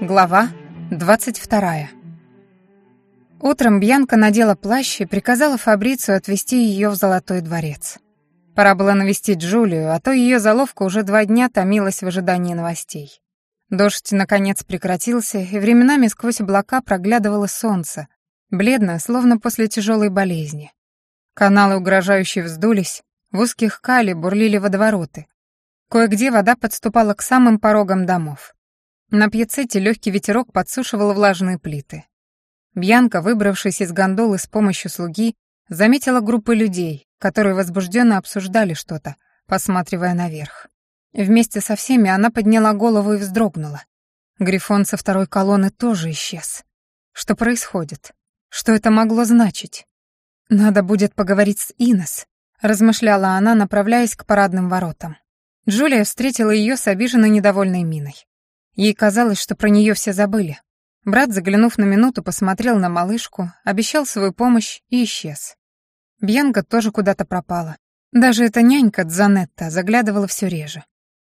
Глава 22. Утром Бьянка надела плащ и приказала Фабрицию отвезти ее в Золотой дворец. Пора было навестить Джулию, а то ее заловка уже два дня томилась в ожидании новостей. Дождь, наконец, прекратился, и временами сквозь облака проглядывало солнце, бледно, словно после тяжелой болезни. Каналы угрожающе вздулись, в узких кали бурлили водовороты. Кое-где вода подступала к самым порогам домов. На пьецете легкий ветерок подсушивал влажные плиты. Бьянка, выбравшись из гондолы с помощью слуги, заметила группы людей, которые возбужденно обсуждали что-то, посматривая наверх. Вместе со всеми она подняла голову и вздрогнула. Грифон со второй колонны тоже исчез. Что происходит? Что это могло значить? Надо будет поговорить с Инес, размышляла она, направляясь к парадным воротам. Джулия встретила ее с обиженной недовольной миной. Ей казалось, что про нее все забыли. Брат, заглянув на минуту, посмотрел на малышку, обещал свою помощь и исчез. Бьянка тоже куда-то пропала. Даже эта нянька Дзанетта заглядывала все реже.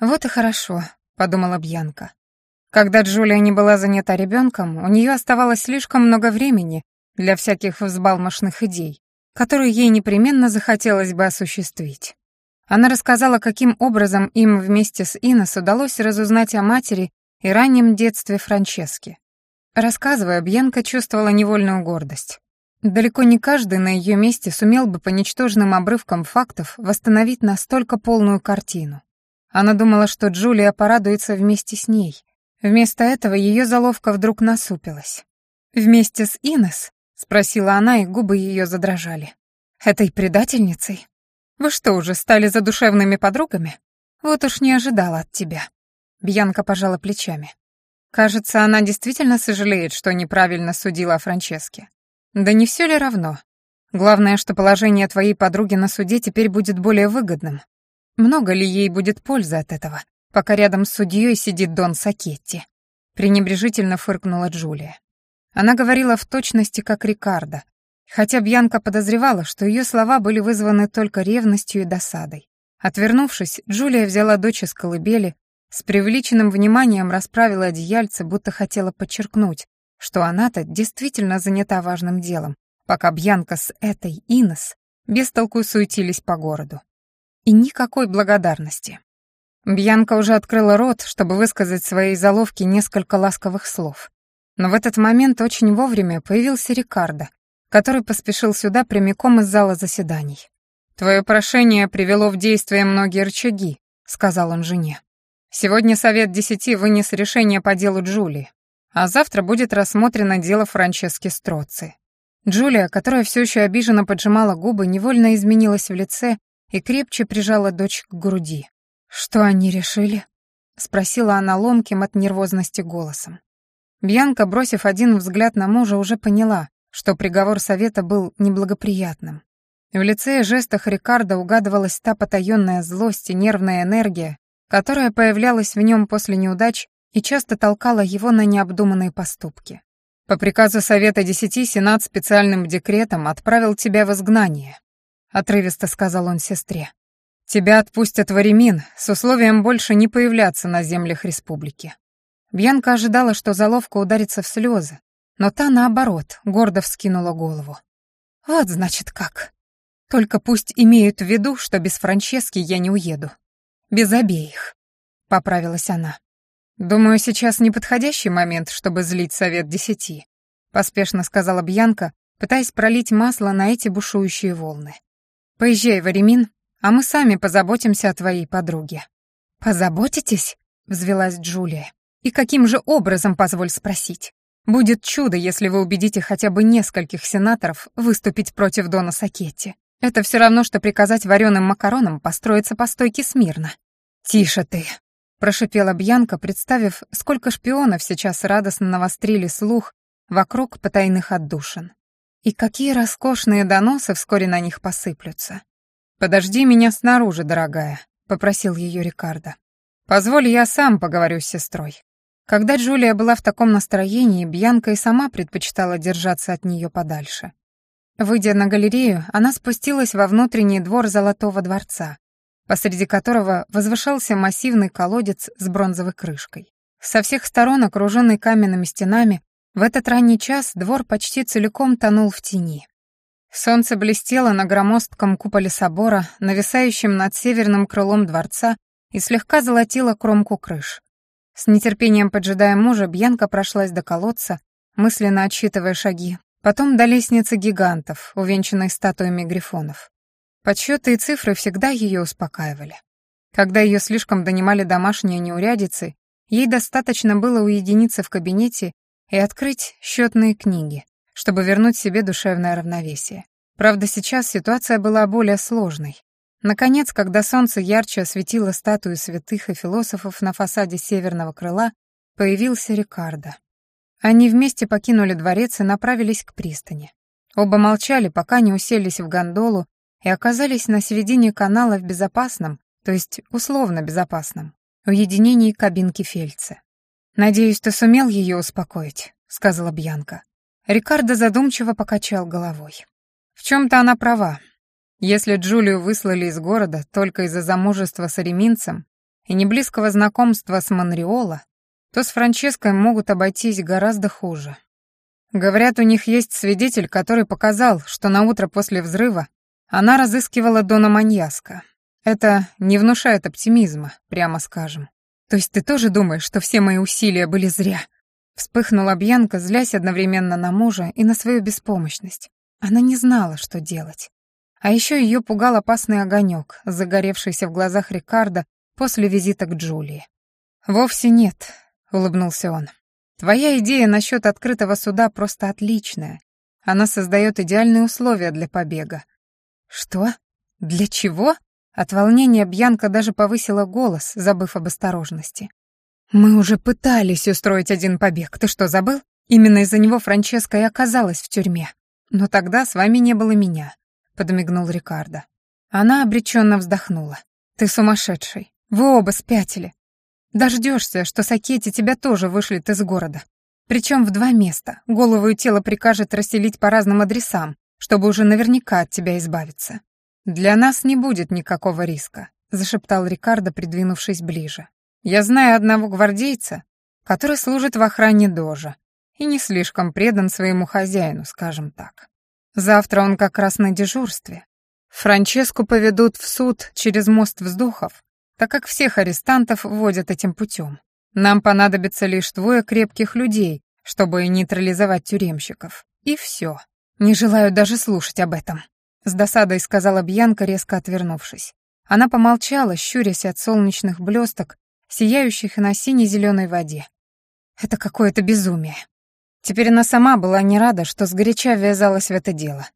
«Вот и хорошо», — подумала Бьянка. Когда Джулия не была занята ребенком, у нее оставалось слишком много времени для всяких взбалмошных идей, которые ей непременно захотелось бы осуществить. Она рассказала, каким образом им вместе с Инес удалось разузнать о матери и раннем детстве Франчески. Рассказывая, Бьянка чувствовала невольную гордость. Далеко не каждый на ее месте сумел бы по ничтожным обрывкам фактов восстановить настолько полную картину. Она думала, что Джулия порадуется вместе с ней. Вместо этого ее заловка вдруг насупилась. «Вместе с Инес?» — спросила она, и губы ее задрожали. «Этой предательницей? Вы что, уже стали задушевными подругами? Вот уж не ожидала от тебя». Бьянка пожала плечами. Кажется, она действительно сожалеет, что неправильно судила о Франческе. Да не все ли равно? Главное, что положение твоей подруги на суде теперь будет более выгодным. Много ли ей будет пользы от этого, пока рядом с судьей сидит Дон Сакетти? Пренебрежительно фыркнула Джулия. Она говорила в точности, как Рикардо, хотя Бьянка подозревала, что ее слова были вызваны только ревностью и досадой. Отвернувшись, Джулия взяла дочь из колыбели, с привлеченным вниманием расправила одеяльце, будто хотела подчеркнуть, что она-то действительно занята важным делом, пока Бьянка с этой Инес без толку суетились по городу. И никакой благодарности. Бьянка уже открыла рот, чтобы высказать своей заловке несколько ласковых слов. Но в этот момент очень вовремя появился Рикардо, который поспешил сюда прямиком из зала заседаний. «Твое прошение привело в действие многие рычаги», — сказал он жене. Сегодня Совет Десяти вынес решение по делу Джулии, а завтра будет рассмотрено дело Франчески Строци. Джулия, которая все еще обиженно поджимала губы, невольно изменилась в лице и крепче прижала дочь к груди. «Что они решили?» — спросила она ломким от нервозности голосом. Бьянка, бросив один взгляд на мужа, уже поняла, что приговор совета был неблагоприятным. В лице и жестах Рикардо угадывалась та потаенная злость и нервная энергия, которая появлялась в нем после неудач и часто толкала его на необдуманные поступки. По приказу Совета Десяти Сенат специальным декретом отправил тебя в изгнание, отрывисто сказал он сестре. Тебя отпустят в Аремин с условием больше не появляться на землях республики. Бьянка ожидала, что заловка ударится в слезы, но та, наоборот, гордо вскинула голову. «Вот, значит, как. Только пусть имеют в виду, что без Франчески я не уеду. Без обеих», — поправилась она. «Думаю, сейчас неподходящий момент, чтобы злить совет десяти», — поспешно сказала Бьянка, пытаясь пролить масло на эти бушующие волны. «Поезжай в Аремин, а мы сами позаботимся о твоей подруге». «Позаботитесь?» — взвелась Джулия. «И каким же образом, позволь спросить? Будет чудо, если вы убедите хотя бы нескольких сенаторов выступить против Дона Сакетти. Это все равно, что приказать вареным макаронам построиться по стойке смирно. «Тише ты», — прошипела Бьянка, представив, сколько шпионов сейчас радостно навострили слух вокруг потайных отдушин. И какие роскошные доносы вскоре на них посыплются. «Подожди меня снаружи, дорогая», — попросил ее Рикардо. «Позволь, я сам поговорю с сестрой». Когда Джулия была в таком настроении, Бьянка и сама предпочитала держаться от нее подальше. Выйдя на галерею, она спустилась во внутренний двор Золотого дворца. посреди которого возвышался массивный колодец с бронзовой крышкой. Со всех сторон, окруженный каменными стенами, в этот ранний час двор почти целиком тонул в тени. Солнце блестело на громоздком куполе собора, нависающем над северным крылом дворца, и слегка золотило кромку крыш. С нетерпением поджидая мужа, Бьянка прошлась до колодца, мысленно отсчитывая шаги, потом до лестницы гигантов, увенчанной статуями грифонов. Подсчеты и цифры всегда ее успокаивали. Когда ее слишком донимали домашние неурядицы, ей достаточно было уединиться в кабинете и открыть счетные книги, чтобы вернуть себе душевное равновесие. Правда, сейчас ситуация была более сложной. Наконец, когда солнце ярче осветило статуи святых и философов на фасаде северного крыла, появился Рикардо. Они вместе покинули дворец и направились к пристани. Оба молчали, пока не уселись в гондолу и оказались на середине канала в безопасном, то есть условно безопасном, уединении кабинки Фельдса. «Надеюсь, ты сумел ее успокоить», — сказала Бьянка. Рикардо задумчиво покачал головой. В чем-то она права. Если Джулию выслали из города только из-за замужества с ареминцем и неблизкого знакомства с Монреола, то с Франческой могут обойтись гораздо хуже. Говорят, у них есть свидетель, который показал, что на утро после взрыва она разыскивала Дона Маньяска. Это не внушает оптимизма, прямо скажем. То есть ты тоже думаешь, что все мои усилия были зря? Вспыхнула Бьянка, злясь одновременно на мужа и на свою беспомощность. Она не знала, что делать. А еще ее пугал опасный огонек, загоревшийся в глазах Рикардо после визита к Джулии. «Вовсе нет», — улыбнулся он. «Твоя идея насчет открытого суда просто отличная. Она создает идеальные условия для побега». «Что? Для чего?» От волнения Бьянка даже повысила голос, забыв об осторожности. «Мы уже пытались устроить один побег. Ты что, забыл? Именно из-за него Франческа и оказалась в тюрьме. Но тогда с вами не было меня», — подмигнул Рикардо. Она обреченно вздохнула. «Ты сумасшедший. Вы оба спятили. Дождешься, что Сакети тебя тоже вышлет из города. Причем в два места. Голову и тело прикажет расселить по разным адресам, чтобы уже наверняка от тебя избавиться. Для нас не будет никакого риска», — зашептал Рикардо, придвинувшись ближе. Я знаю одного гвардейца, который служит в охране Дожа и не слишком предан своему хозяину, скажем так. Завтра он как раз на дежурстве. Франческу поведут в суд через мост вздохов, так как всех арестантов вводят этим путем. Нам понадобится лишь двое крепких людей, чтобы нейтрализовать тюремщиков. И все. Не желаю даже слушать об этом. С досадой сказала Бьянка, резко отвернувшись. Она помолчала, щурясь от солнечных блесток, сияющих на сине-зеленой воде. Это какое-то безумие. Теперь она сама была не рада, что сгоряча ввязалась в это дело.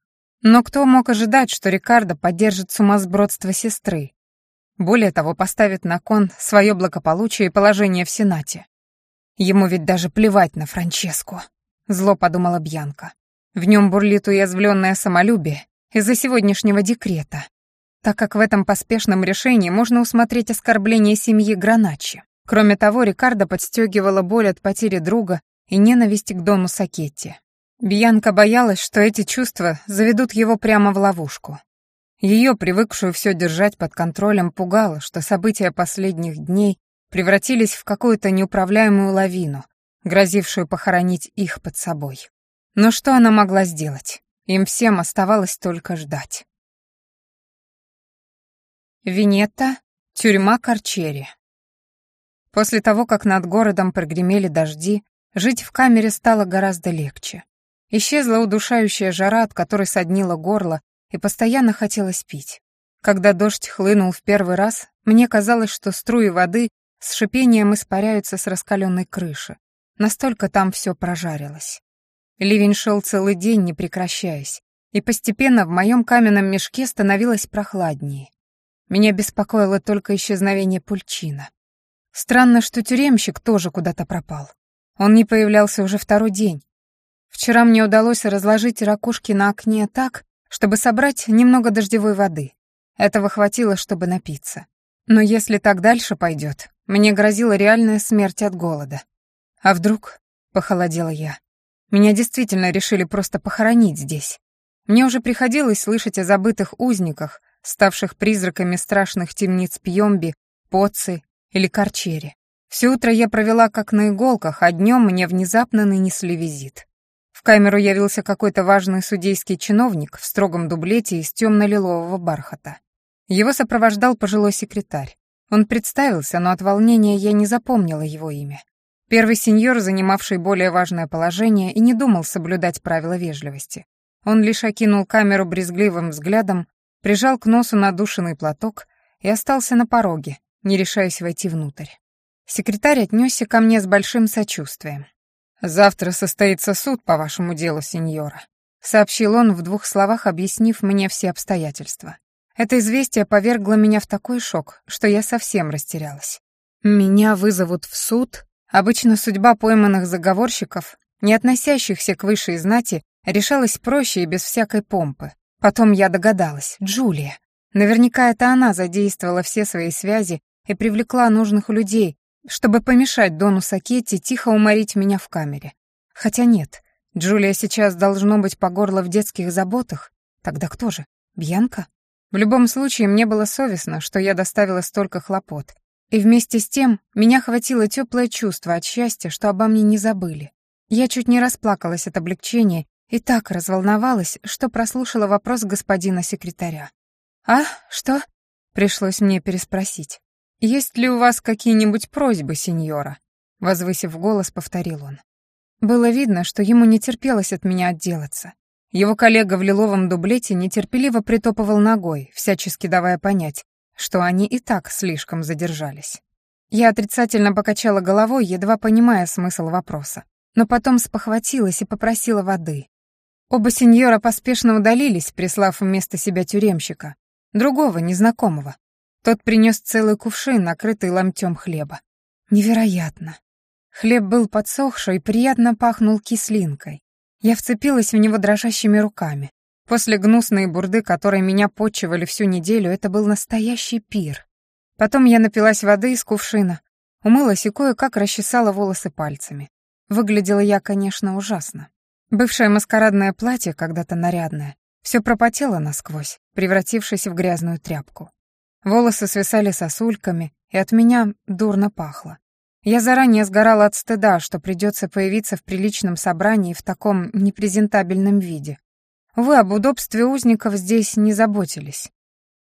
Но кто мог ожидать, что Рикардо поддержит сумасбродство сестры? Более того, поставит на кон свое благополучие и положение в Сенате. Ему ведь даже плевать на Франческу. Зло подумала Бьянка. В нем бурлит уязвленное самолюбие из-за сегодняшнего декрета так как в этом поспешном решении можно усмотреть оскорбление семьи Граначи. Кроме того, Рикардо подстегивала боль от потери друга и ненависть к Дону Сакетти. Бьянка боялась, что эти чувства заведут его прямо в ловушку. Ее, привыкшую все держать под контролем, пугало, что события последних дней превратились в какую-то неуправляемую лавину, грозившую похоронить их под собой. Но что она могла сделать? Им всем оставалось только ждать. Винетта, тюрьма Корчери. После того, как над городом прогремели дожди, жить в камере стало гораздо легче. Исчезла удушающая жара, от которой соднило горло, и постоянно хотелось пить. Когда дождь хлынул в первый раз, мне казалось, что струи воды с шипением испаряются с раскаленной крыши. Настолько там все прожарилось. Ливень шел целый день, не прекращаясь, и постепенно в моем каменном мешке становилось прохладнее. Меня беспокоило только исчезновение Пульчина. Странно, что тюремщик тоже куда-то пропал. Он не появлялся уже второй день. Вчера мне удалось разложить ракушки на окне так, чтобы собрать немного дождевой воды. Этого хватило, чтобы напиться. Но если так дальше пойдет, мне грозила реальная смерть от голода. А вдруг, похолодела я, меня действительно решили просто похоронить здесь. Мне уже приходилось слышать о забытых узниках, ставших призраками страшных темниц Пьемби, Поци или Корчери. Все утро я провела как на иголках, а днем мне внезапно нанесли визит. В камеру явился какой-то важный судейский чиновник в строгом дублете из темно-лилового бархата. Его сопровождал пожилой секретарь. Он представился, но от волнения я не запомнила его имя. Первый сеньор, занимавший более важное положение, и не думал соблюдать правила вежливости. Он лишь окинул камеру брезгливым взглядом, прижал к носу надушенный платок и остался на пороге, не решаясь войти внутрь. Секретарь отнесся ко мне с большим сочувствием. «Завтра состоится суд по вашему делу, сеньора», — сообщил он в двух словах, объяснив мне все обстоятельства. Это известие повергло меня в такой шок, что я совсем растерялась. Меня вызовут в суд. Обычно судьба пойманных заговорщиков, не относящихся к высшей знати, решалась проще и без всякой помпы. Потом я догадалась, Джулия. Наверняка это она задействовала все свои связи и привлекла нужных людей, чтобы помешать Дону Сакетти тихо уморить меня в камере. Хотя нет, Джулия сейчас должно быть по горло в детских заботах. Тогда кто же? Бьянка? В любом случае, мне было совестно, что я доставила столько хлопот. И вместе с тем меня хватило теплое чувство от счастья, что обо мне не забыли. Я чуть не расплакалась от облегчения и так разволновалась, что прослушала вопрос господина секретаря. «А, что?» — пришлось мне переспросить. «Есть ли у вас какие-нибудь просьбы, сеньора?» Возвысив голос, повторил он. Было видно, что ему не терпелось от меня отделаться. Его коллега в лиловом дублете нетерпеливо притопывал ногой, всячески давая понять, что они и так слишком задержались. Я отрицательно покачала головой, едва понимая смысл вопроса, но потом спохватилась и попросила воды. Оба сеньора поспешно удалились, прислав вместо себя тюремщика, другого, незнакомого. Тот принес целый кувшин, накрытый ломтем хлеба. Невероятно. Хлеб был подсохший и приятно пахнул кислинкой. Я вцепилась в него дрожащими руками. После гнусной бурды, которой меня почивали всю неделю, это был настоящий пир. Потом я напилась воды из кувшина, умылась и кое-как расчесала волосы пальцами. Выглядела я, конечно, ужасно. Бывшее маскарадное платье, когда-то нарядное, все пропотело насквозь, превратившись в грязную тряпку. Волосы свисали сосульками, и от меня дурно пахло. Я заранее сгорала от стыда, что придется появиться в приличном собрании в таком непрезентабельном виде. Увы, об удобстве узников здесь не заботились.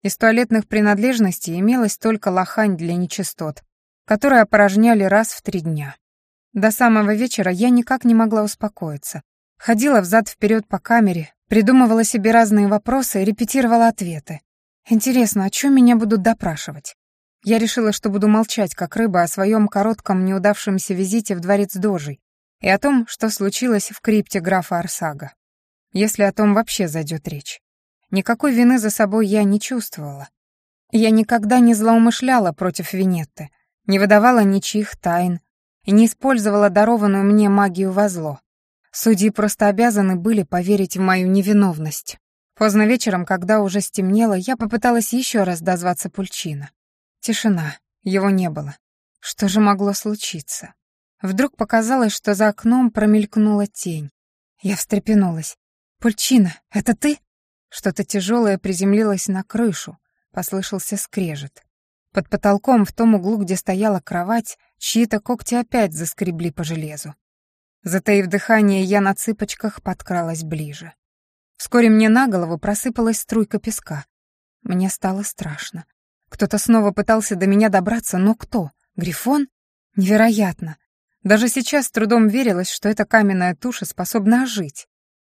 Из туалетных принадлежностей имелась только лохань для нечистот, которые опорожняли раз в три дня. До самого вечера я никак не могла успокоиться. Ходила взад-вперед по камере, придумывала себе разные вопросы и репетировала ответы. Интересно, о чем меня будут допрашивать? Я решила, что буду молчать, как рыба, о своем коротком неудавшемся визите в дворец Дожей и о том, что случилось в крипте графа Арсага. Если о том вообще зайдет речь. Никакой вины за собой я не чувствовала. Я никогда не злоумышляла против Винетты, не выдавала ничьих тайн и не использовала дарованную мне магию во зло. Судьи просто обязаны были поверить в мою невиновность. Поздно вечером, когда уже стемнело, я попыталась еще раз дозваться Пульчина. Тишина, его не было. Что же могло случиться? Вдруг показалось, что за окном промелькнула тень. Я встрепенулась. «Пульчина, это ты?» Что-то тяжелое приземлилось на крышу. Послышался скрежет. Под потолком, в том углу, где стояла кровать, чьи-то когти опять заскребли по железу. Затаив дыхание, я на цыпочках подкралась ближе. Вскоре мне на голову просыпалась струйка песка. Мне стало страшно. Кто-то снова пытался до меня добраться, но кто? Грифон? Невероятно. Даже сейчас с трудом верилось, что эта каменная туша способна ожить.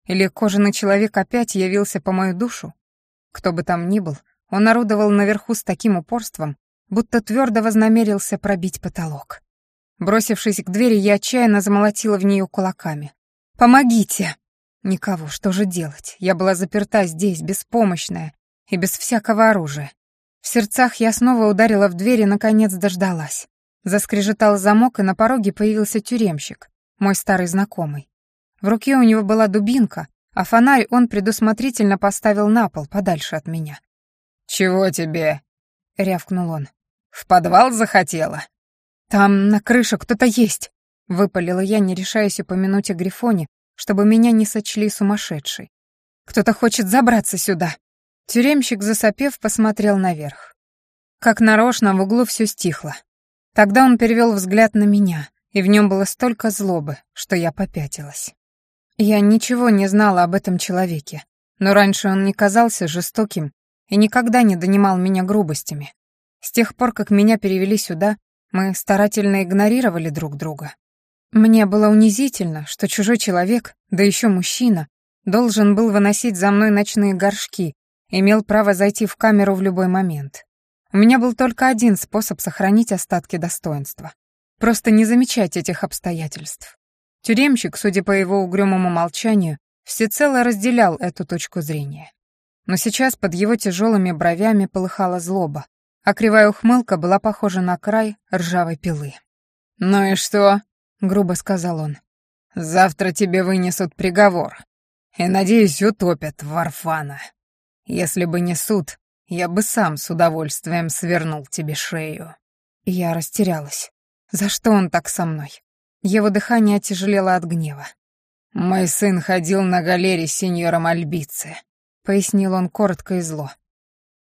Или кожаный человек опять явился по мою душу? Кто бы там ни был, он орудовал наверху с таким упорством, будто твердо вознамерился пробить потолок. Бросившись к двери, я отчаянно замолотила в нее кулаками. «Помогите!» Никого, что же делать? Я была заперта здесь, беспомощная и без всякого оружия. В сердцах я снова ударила в дверь и, наконец, дождалась. Заскрежетал замок, и на пороге появился тюремщик, мой старый знакомый. В руке у него была дубинка, а фонарь он предусмотрительно поставил на пол, подальше от меня. «Чего тебе?» — рявкнул он. «В подвал захотела?» «Там на крыше кто-то есть», — выпалила я, не решаясь упомянуть о Грифоне, чтобы меня не сочли сумасшедшей. «Кто-то хочет забраться сюда». Тюремщик, засопев, посмотрел наверх. Как нарочно в углу все стихло. Тогда он перевел взгляд на меня, и в нем было столько злобы, что я попятилась. Я ничего не знала об этом человеке, но раньше он не казался жестоким и никогда не донимал меня грубостями. С тех пор, как меня перевели сюда, мы старательно игнорировали друг друга. Мне было унизительно, что чужой человек, да еще мужчина, должен был выносить за мной ночные горшки, имел право зайти в камеру в любой момент. У меня был только один способ сохранить остатки достоинства. Просто не замечать этих обстоятельств. Тюремщик, судя по его угрюмому молчанию, всецело разделял эту точку зрения. Но сейчас под его тяжелыми бровями полыхала злоба, а кривая ухмылка была похожа на край ржавой пилы. «Ну и что?» — грубо сказал он. «Завтра тебе вынесут приговор. И, надеюсь, утопят Варфана. Если бы не суд, я бы сам с удовольствием свернул тебе шею». Я растерялась. За что он так со мной? Его дыхание отяжелело от гнева. «Мой сын ходил на галере с сеньором Альбице», — пояснил он коротко и зло.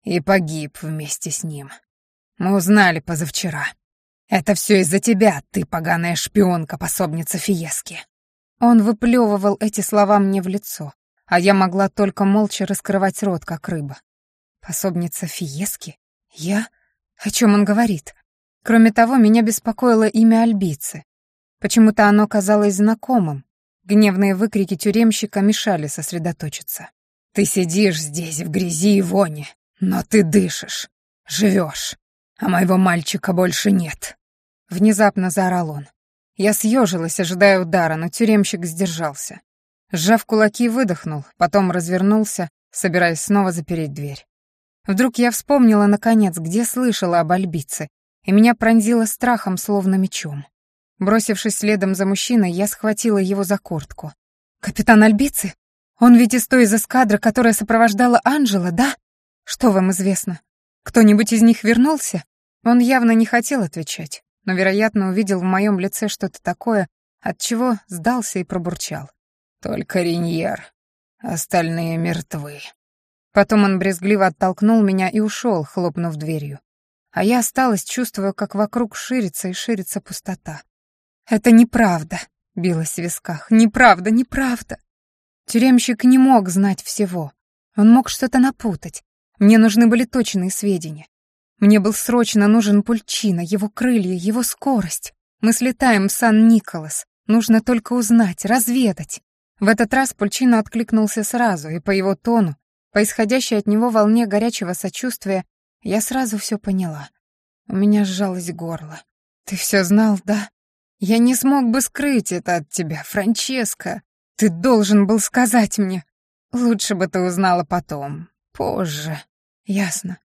«И погиб вместе с ним. Мы узнали позавчера. Это все из-за тебя, ты поганая шпионка, пособница Фиески». Он выплевывал эти слова мне в лицо, а я могла только молча раскрывать рот, как рыба. Пособница Фиески? Я? О чем он говорит? Кроме того, меня беспокоило имя Альбицы. Почему-то оно казалось знакомым. Гневные выкрики тюремщика мешали сосредоточиться. «Ты сидишь здесь в грязи и воне, но ты дышишь, живешь, а моего мальчика больше нет!» Внезапно заорал он. Я съежилась, ожидая удара, но тюремщик сдержался. Сжав кулаки, выдохнул, потом развернулся, собираясь снова запереть дверь. Вдруг я вспомнила, наконец, где слышала об Альбице, и меня пронзило страхом, словно мечом. Бросившись следом за мужчиной, я схватила его за куртку. «Капитан Альбицы? Он ведь из той из эскадры, которая сопровождала Анжела, да? Что вам известно? Кто-нибудь из них вернулся?» Он явно не хотел отвечать, но, вероятно, увидел в моем лице что-то такое, от чего сдался и пробурчал. «Только Риньер. Остальные мертвы». Потом он брезгливо оттолкнул меня и ушел, хлопнув дверью. А я осталась, чувствуя, как вокруг ширится и ширится пустота. «Это неправда», — билась в висках. «Неправда, неправда». Тюремщик не мог знать всего. Он мог что-то напутать. Мне нужны были точные сведения. Мне был срочно нужен Пульчина, его крылья, его скорость. Мы слетаем в Сан-Николас. Нужно только узнать, разведать. В этот раз Пульчино откликнулся сразу, и по его тону, по исходящей от него волне горячего сочувствия, я сразу все поняла. У меня сжалось горло. «Ты все знал, да? Я не смог бы скрыть это от тебя, Франческо. Ты должен был сказать мне. Лучше бы ты узнала потом, позже. Ясно.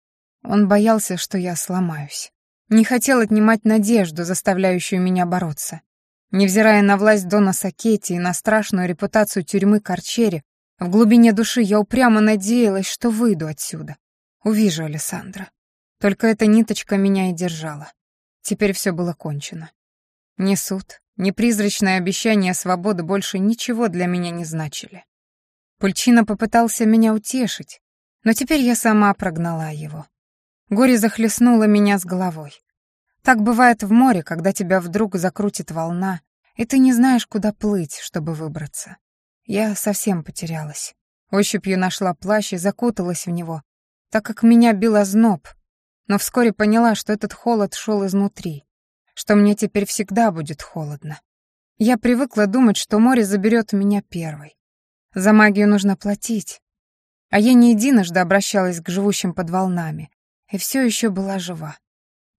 Он боялся, что я сломаюсь. Не хотел отнимать надежду, заставляющую меня бороться. Невзирая на власть Дона Сакетти и на страшную репутацию тюрьмы Корчери, в глубине души я упрямо надеялась, что выйду отсюда. Увижу Александра. Только эта ниточка меня и держала. Теперь все было кончено. Ни суд, ни призрачное обещание свободы больше ничего для меня не значили. Пульчина попытался меня утешить, но теперь я сама прогнала его. Горе захлестнуло меня с головой. Так бывает в море, когда тебя вдруг закрутит волна, и ты не знаешь, куда плыть, чтобы выбраться. Я совсем потерялась. Ощупью нашла плащ и закуталась в него, так как меня бил озноб, но вскоре поняла, что этот холод шел изнутри, что мне теперь всегда будет холодно. Я привыкла думать, что море заберет меня первой. За магию нужно платить. А я не единожды обращалась к живущим под волнами, и все еще была жива.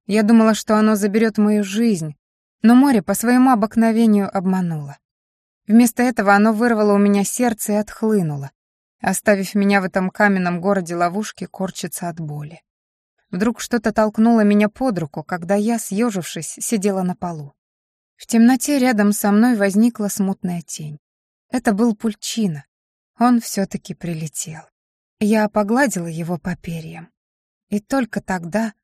Я думала, что оно заберет мою жизнь, но море по своему обыкновению обмануло. Вместо этого оно вырвало у меня сердце и отхлынуло, оставив меня в этом каменном городе ловушки корчиться от боли. Вдруг что-то толкнуло меня под руку, когда я, съежившись, сидела на полу. В темноте рядом со мной возникла смутная тень. Это был Пульчина. Он все-таки прилетел. Я погладила его по перьям и только тогда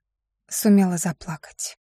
сумела заплакать.